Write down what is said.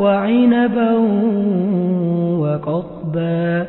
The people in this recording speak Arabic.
وعنبا وقضبا